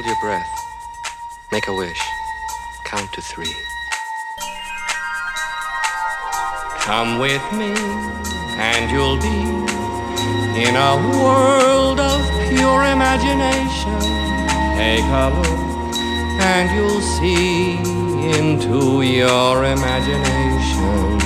Hold your breath. Make a wish. Count to three. Come with me, and you'll be in a world of pure imagination. Take a look, and you'll see into your imagination.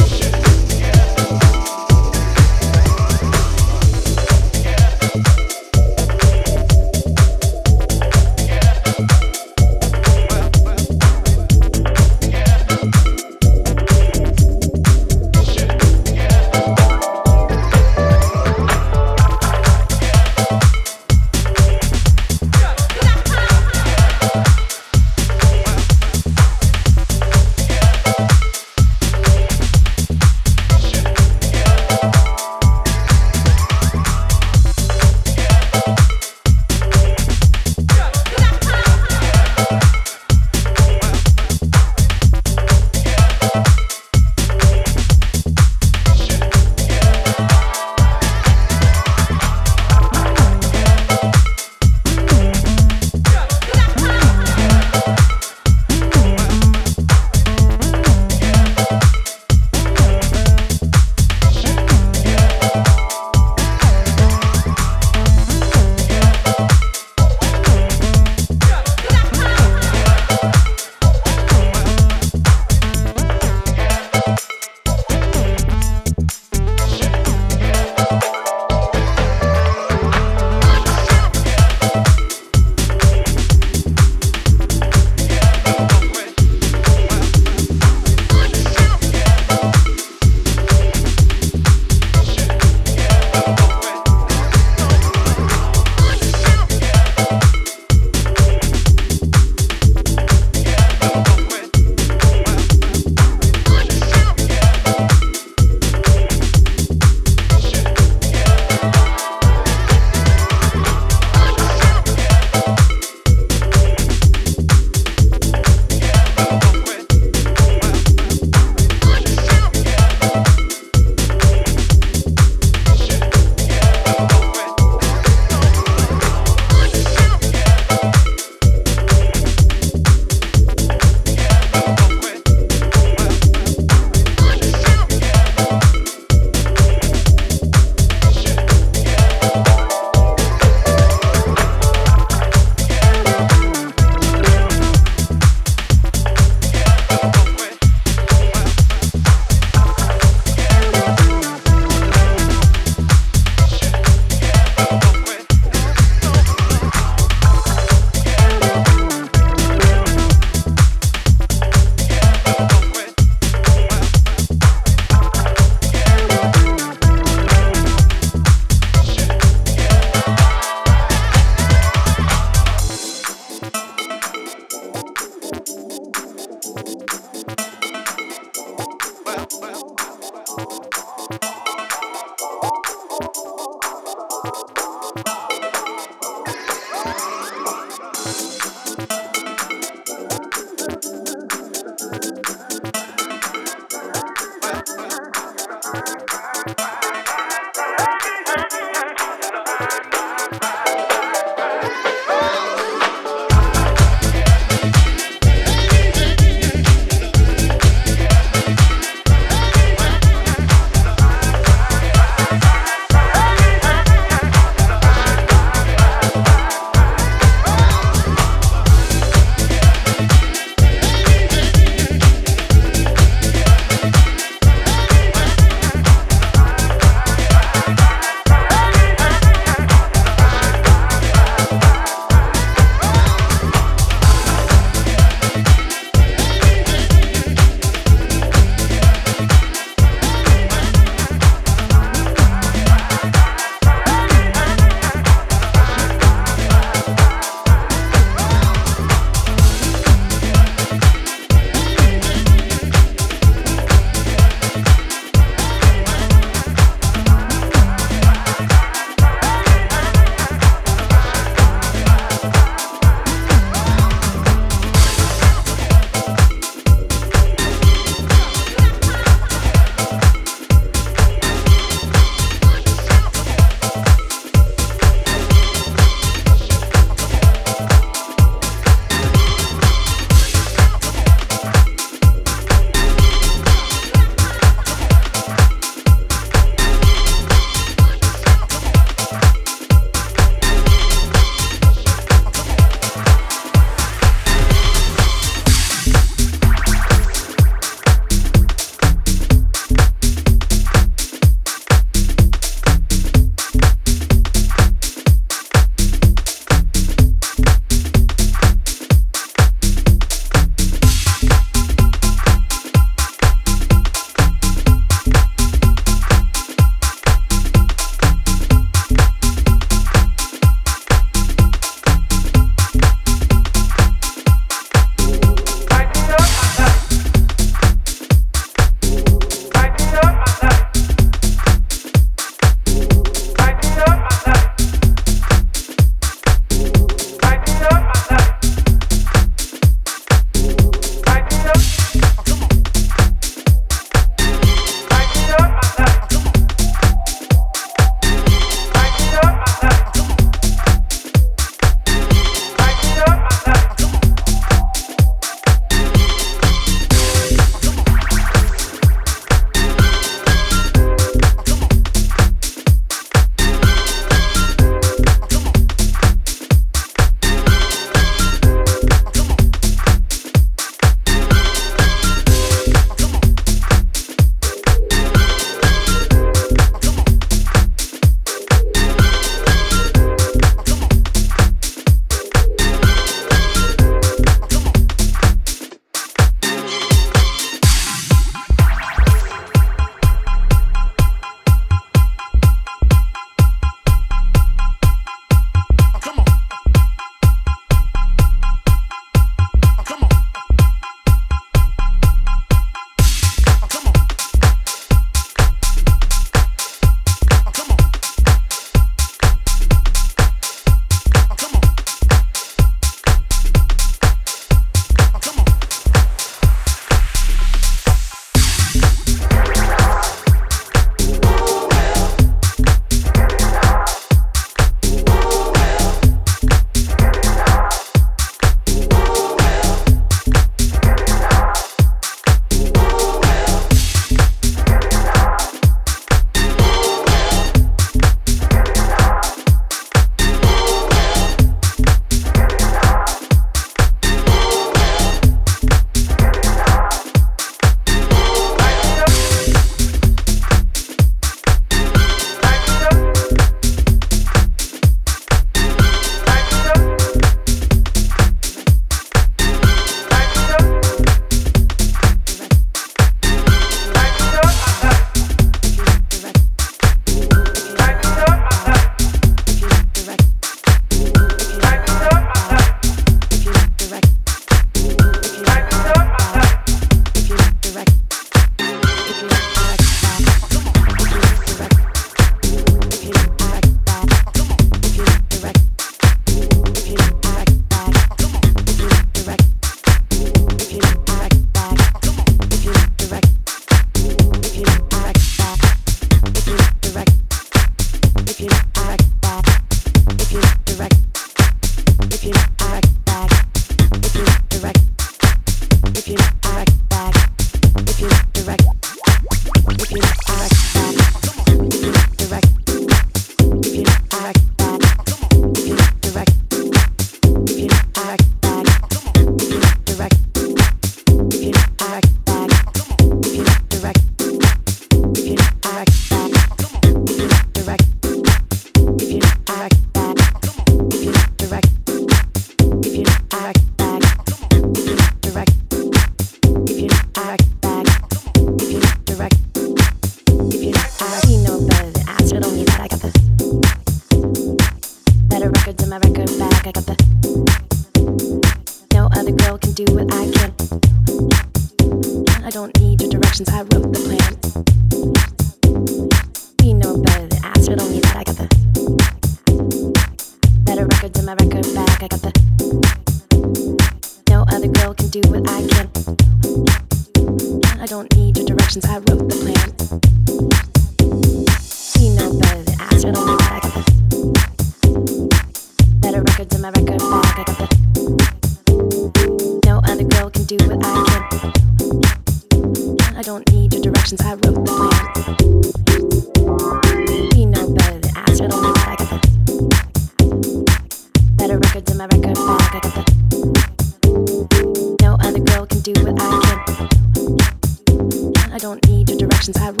I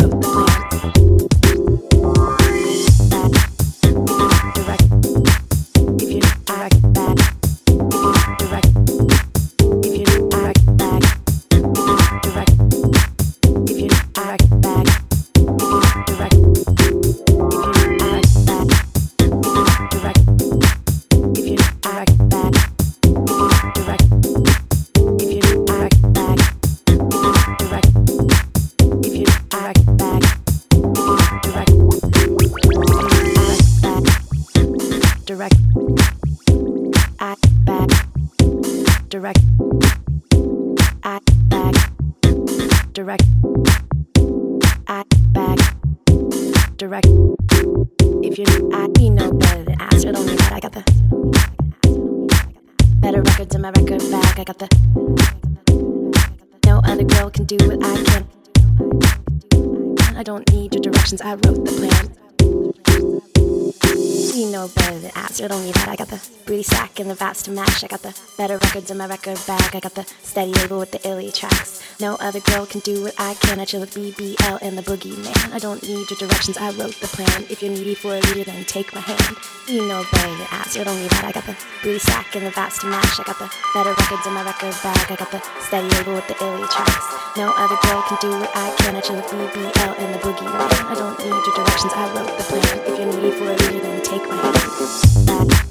to match. I got the better records in my record bag. I got the steady label with the illy tracks. No other girl can do what I can. I chill with BBL and the boogie man. I don't need your directions, I wrote the plan. If you're needy for a leader, then take my hand. You know better than ask, you don't need that. I got the booty sack and the vast to match. I got the better records in my record bag. I got the steady label with the illy tracks. No other girl can do what I can. I chill with BBL and the boogie man. I don't need your directions, I wrote the plan. If you're needy for a leader, then take my hand.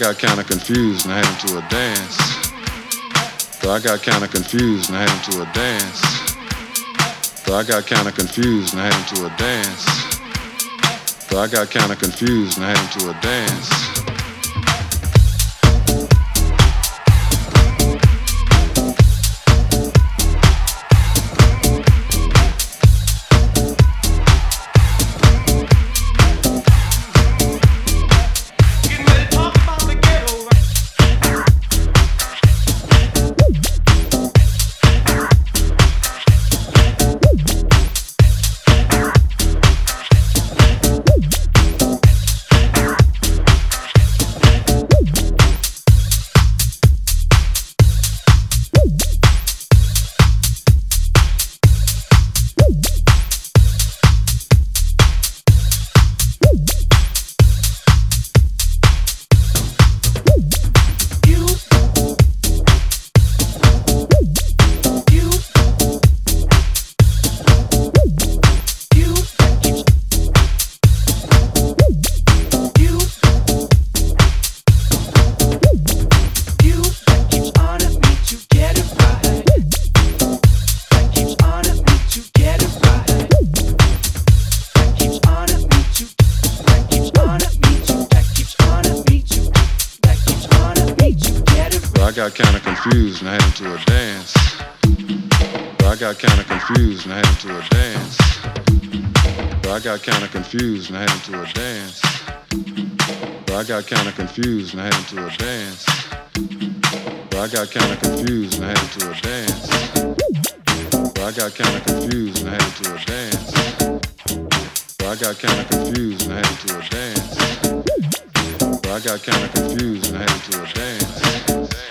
got kind of confused and I had him to a dance. So I got kind of confused and I had him to a dance. So I got kind of confused and I had him to a dance. So I got kind of confused and I had him to a dance. Confused and I had to a dance. So I got kind of confused and I had to a dance. So I got kind of confused and I had to a dance. So I got kind of confused and I had to a dance. So I got kind of confused and I had to a dance. So I got kind of confused and I had to a dance.